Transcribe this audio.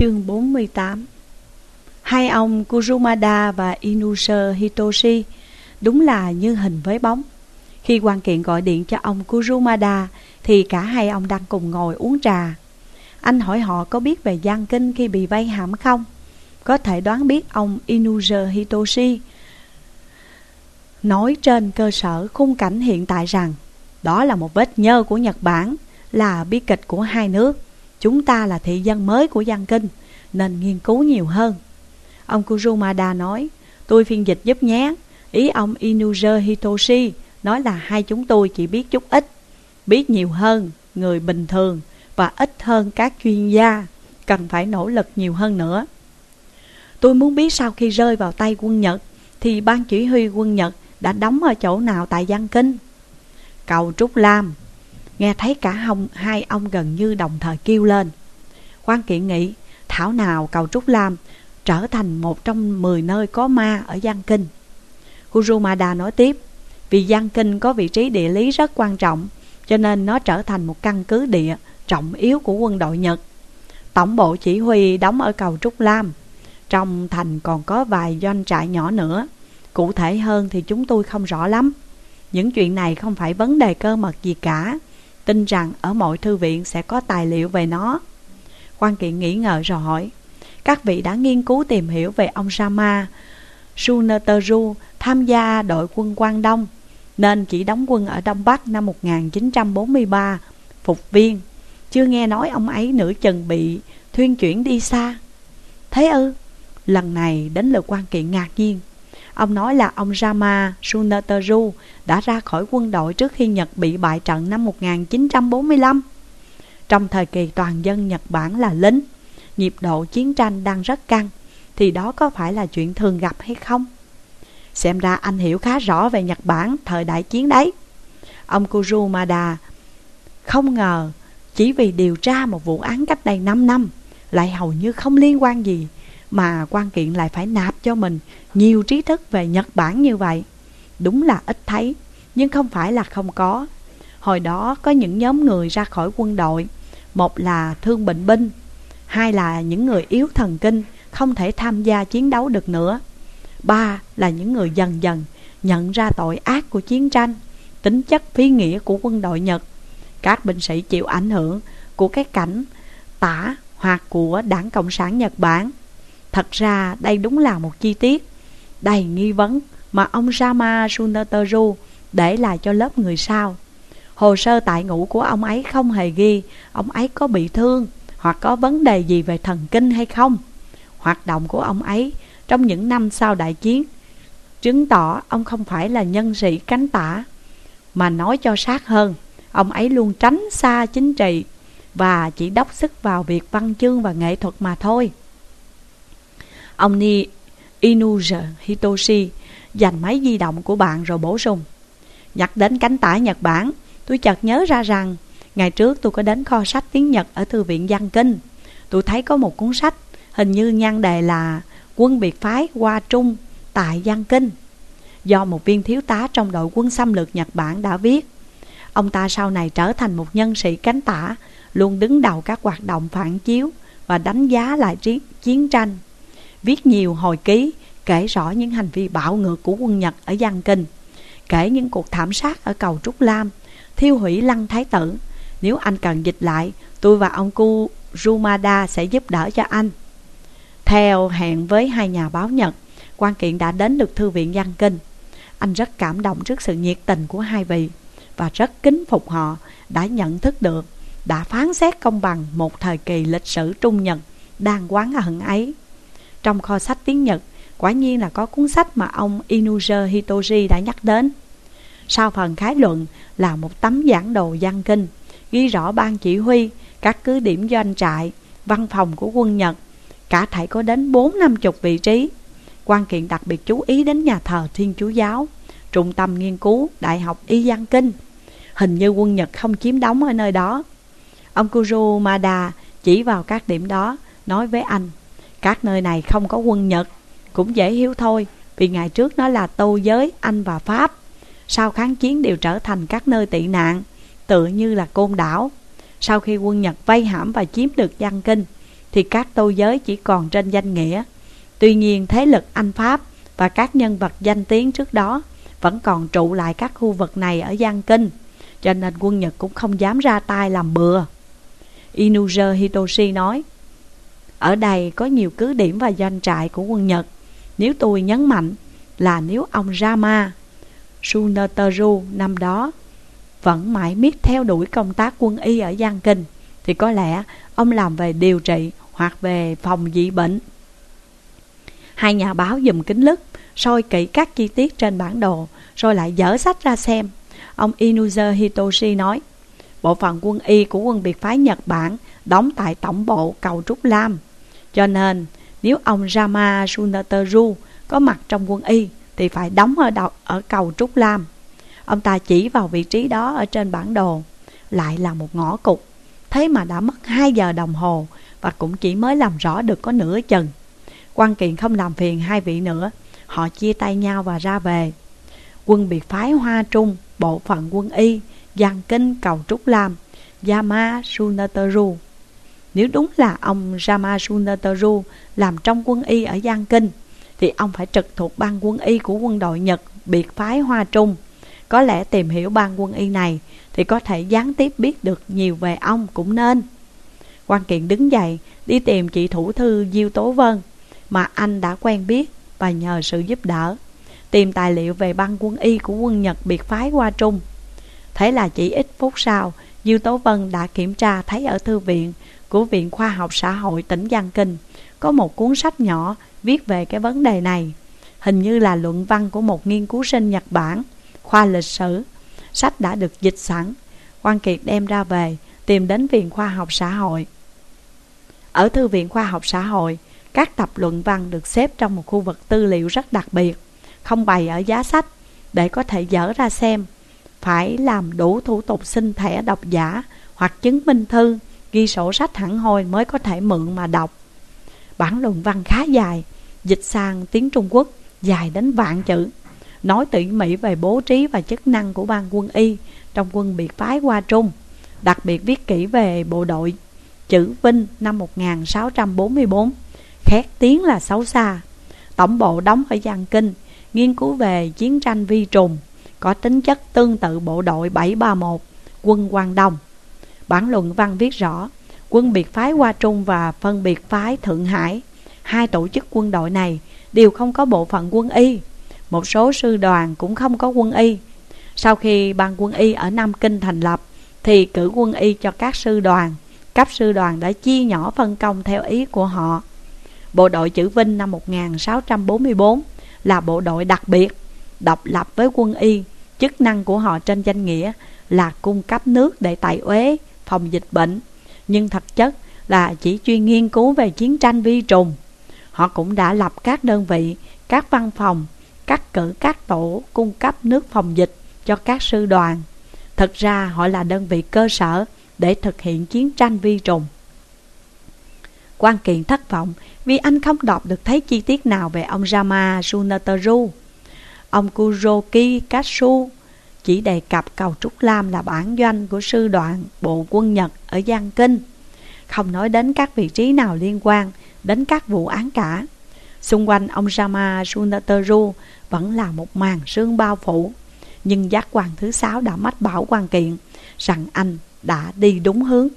Chương 48 Hai ông Kurumada và Inusha Hitoshi đúng là như hình với bóng. Khi quan kiện gọi điện cho ông Kurumada thì cả hai ông đang cùng ngồi uống trà. Anh hỏi họ có biết về gian kinh khi bị vây hãm không? Có thể đoán biết ông Inusha Hitoshi nói trên cơ sở khung cảnh hiện tại rằng đó là một vết nhơ của Nhật Bản, là bi kịch của hai nước. Chúng ta là thị dân mới của Giang Kinh, nên nghiên cứu nhiều hơn. Ông Kurumada nói, tôi phiên dịch giúp nhé. Ý ông Inuzer Hitoshi nói là hai chúng tôi chỉ biết chút ít, biết nhiều hơn người bình thường và ít hơn các chuyên gia, cần phải nỗ lực nhiều hơn nữa. Tôi muốn biết sau khi rơi vào tay quân Nhật thì ban chỉ huy quân Nhật đã đóng ở chỗ nào tại Giang Kinh. Cầu Trúc Lam Nghe thấy cả hông, hai ông gần như đồng thời kêu lên. Quan kiện nghĩ Thảo nào cầu Trúc Lam Trở thành một trong mười nơi có ma ở Giang Kinh. Hurumada nói tiếp Vì Giang Kinh có vị trí địa lý rất quan trọng Cho nên nó trở thành một căn cứ địa trọng yếu của quân đội Nhật. Tổng bộ chỉ huy đóng ở cầu Trúc Lam Trong thành còn có vài doanh trại nhỏ nữa. Cụ thể hơn thì chúng tôi không rõ lắm. Những chuyện này không phải vấn đề cơ mật gì cả. Tin rằng ở mọi thư viện sẽ có tài liệu về nó. Quan kiện nghĩ ngợi rồi hỏi, Các vị đã nghiên cứu tìm hiểu về ông Rama. Suneteru tham gia đội quân Quang Đông, Nên chỉ đóng quân ở Đông Bắc năm 1943 Phục viên. Chưa nghe nói ông ấy nửa chừng bị thuyên chuyển đi xa. Thế ư? Lần này đến lượt quan kiện ngạc nhiên. Ông nói là ông Rama Sunateru đã ra khỏi quân đội trước khi Nhật bị bại trận năm 1945. Trong thời kỳ toàn dân Nhật Bản là lính, nhịp độ chiến tranh đang rất căng, thì đó có phải là chuyện thường gặp hay không? Xem ra anh hiểu khá rõ về Nhật Bản thời đại chiến đấy. Ông Kurumada không ngờ chỉ vì điều tra một vụ án cách đây 5 năm lại hầu như không liên quan gì mà quan kiện lại phải nạp cho mình nhiều trí thức về Nhật Bản như vậy. Đúng là ít thấy, nhưng không phải là không có. Hồi đó có những nhóm người ra khỏi quân đội, một là thương bệnh binh, hai là những người yếu thần kinh, không thể tham gia chiến đấu được nữa. Ba là những người dần dần nhận ra tội ác của chiến tranh, tính chất phi nghĩa của quân đội Nhật. Các binh sĩ chịu ảnh hưởng của cái cảnh tả hoặc của đảng Cộng sản Nhật Bản Thật ra đây đúng là một chi tiết đầy nghi vấn mà ông Rama Sunateru để lại cho lớp người sau. Hồ sơ tại ngũ của ông ấy không hề ghi ông ấy có bị thương hoặc có vấn đề gì về thần kinh hay không. Hoạt động của ông ấy trong những năm sau đại chiến chứng tỏ ông không phải là nhân sĩ cánh tả, mà nói cho sát hơn, ông ấy luôn tránh xa chính trị và chỉ đốc sức vào việc văn chương và nghệ thuật mà thôi Ông Ni Inuja Hitoshi dành máy di động của bạn rồi bổ sung. Nhắc đến cánh tả Nhật Bản, Tôi chợt nhớ ra rằng, Ngày trước tôi có đến kho sách tiếng Nhật ở Thư viện Giang Kinh. Tôi thấy có một cuốn sách, Hình như nhan đề là Quân biệt phái qua Trung tại Giang Kinh, Do một viên thiếu tá trong đội quân xâm lược Nhật Bản đã viết. Ông ta sau này trở thành một nhân sĩ cánh tả, Luôn đứng đầu các hoạt động phản chiếu Và đánh giá lại chiến tranh viết nhiều hồi ký kể rõ những hành vi bạo ngược của quân Nhật ở Giang Kinh, kể những cuộc thảm sát ở cầu Trúc Lam, thiêu hủy lăng thái tử. Nếu anh cần dịch lại, tôi và ông cu Rumada sẽ giúp đỡ cho anh. Theo hẹn với hai nhà báo Nhật, quan kiện đã đến được thư viện Giang Kinh. Anh rất cảm động trước sự nhiệt tình của hai vị và rất kính phục họ đã nhận thức được, đã phán xét công bằng một thời kỳ lịch sử Trung Nhật đang quán hận ấy. Trong kho sách tiếng Nhật, quả nhiên là có cuốn sách mà ông Inuzer Hitoshi đã nhắc đến. Sau phần khái luận là một tấm giảng đồ văn kinh, ghi rõ ban chỉ huy, các cứ điểm doanh trại, văn phòng của quân Nhật, cả thảy có đến bốn năm chục vị trí. Quan kiện đặc biệt chú ý đến nhà thờ Thiên Chúa Giáo, trung tâm nghiên cứu Đại học Y Giang Kinh. Hình như quân Nhật không chiếm đóng ở nơi đó. Ông Kurumada chỉ vào các điểm đó, nói với anh các nơi này không có quân Nhật Cũng dễ hiểu thôi Vì ngày trước nó là tô giới Anh và Pháp Sau kháng chiến đều trở thành các nơi tị nạn Tự như là côn đảo Sau khi quân Nhật vây hãm và chiếm được Giang Kinh thì các tô giới chỉ còn trên danh nghĩa. Tuy nhiên thế lực Anh Pháp và các nhân vật danh tiếng trước đó vẫn còn trụ lại các khu vực này ở Giang Kinh, cho nên quân Nhật cũng không dám ra tay làm bừa. Inuzer Hitoshi nói, ở đây có nhiều cứ điểm và doanh trại của quân Nhật. Nếu tôi nhấn mạnh là nếu ông Rama Sunateru năm đó vẫn mãi miết theo đuổi công tác quân y ở Giang Kinh, thì có lẽ ông làm về điều trị hoặc về phòng dị bệnh. Hai nhà báo dùm kính lức, soi kỹ các chi tiết trên bản đồ, rồi lại dở sách ra xem. Ông Inuzer Hitoshi nói, bộ phận quân y của quân biệt phái Nhật Bản đóng tại tổng bộ cầu Trúc Lam. Cho nên, nếu ông Rama Sunateru có mặt trong quân y, thì phải đóng ở, đầu, ở cầu Trúc Lam. Ông ta chỉ vào vị trí đó ở trên bản đồ, lại là một ngõ cục. Thế mà đã mất 2 giờ đồng hồ và cũng chỉ mới làm rõ được có nửa chừng. quan kiện không làm phiền hai vị nữa, họ chia tay nhau và ra về. Quân biệt phái Hoa Trung, bộ phận quân y, Giang Kinh cầu Trúc Lam, Yama Sunataru nếu đúng là ông Yama làm trong quân y ở Giang Kinh, thì ông phải trực thuộc ban quân y của quân đội Nhật biệt phái Hoa Trung. Có lẽ tìm hiểu ban quân y này thì có thể gián tiếp biết được nhiều về ông cũng nên. quan kiện đứng dậy đi tìm chị thủ thư Diêu Tố Vân mà anh đã quen biết và nhờ sự giúp đỡ. Tìm tài liệu về ban quân y của quân Nhật biệt phái Hoa Trung. Thế là chỉ ít phút sau, Diêu Tố Vân đã kiểm tra thấy ở thư viện của Viện Khoa học Xã hội tỉnh Giang Kinh có một cuốn sách nhỏ viết về cái vấn đề này. Hình như là luận văn của một nghiên cứu sinh Nhật Bản, khoa lịch sử. Sách đã được dịch sẵn. Quan Kiệt đem ra về, tìm đến Viện Khoa học Xã hội. Ở Thư viện Khoa học Xã hội, các tập luận văn được xếp trong một khu vực tư liệu rất đặc biệt, không bày ở giá sách để có thể dở ra xem. Phải làm đủ thủ tục xin thẻ độc giả hoặc chứng minh thư, ghi sổ sách hẳn hoi mới có thể mượn mà đọc. Bản luận văn khá dài, dịch sang tiếng Trung Quốc dài đến vạn chữ, nói tỉ mỉ về bố trí và chức năng của ban quân y trong quân biệt phái qua Trung, đặc biệt viết kỹ về bộ đội chữ Vinh năm 1644, khét tiếng là xấu xa. Tổng bộ đóng ở Giang Kinh, nghiên cứu về chiến tranh vi trùng, có tính chất tương tự bộ đội 731, quân Quang Đông. Bản luận văn viết rõ, quân biệt phái Hoa Trung và phân biệt phái Thượng Hải, hai tổ chức quân đội này đều không có bộ phận quân y. Một số sư đoàn cũng không có quân y. Sau khi ban quân y ở Nam Kinh thành lập, thì cử quân y cho các sư đoàn. Cấp sư đoàn đã chia nhỏ phân công theo ý của họ. Bộ đội chữ Vinh năm 1644 là bộ đội đặc biệt, độc lập với quân y. Chức năng của họ trên danh nghĩa là cung cấp nước để tại uế, phòng dịch bệnh. Nhưng thật chất là chỉ chuyên nghiên cứu về chiến tranh vi trùng. Họ cũng đã lập các đơn vị, các văn phòng, các cử các tổ cung cấp nước phòng dịch cho các sư đoàn. Thực ra họ là đơn vị cơ sở để thực hiện chiến tranh vi trùng. Quan kiện thất vọng vì anh không đọc được thấy chi tiết nào về ông Rama Sunataru Ông Kuroki Katsu chỉ đề cập cầu Trúc Lam là bản doanh của sư đoàn bộ quân Nhật ở Giang Kinh, không nói đến các vị trí nào liên quan đến các vụ án cả. Xung quanh ông Rama Sunateru vẫn là một màn sương bao phủ, nhưng giác quan thứ sáu đã mách bảo quan kiện rằng anh đã đi đúng hướng.